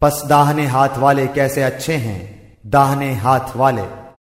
पस दाहने हाथ वाले कैसे अच्छे हैं? दाहने हाथ वाले।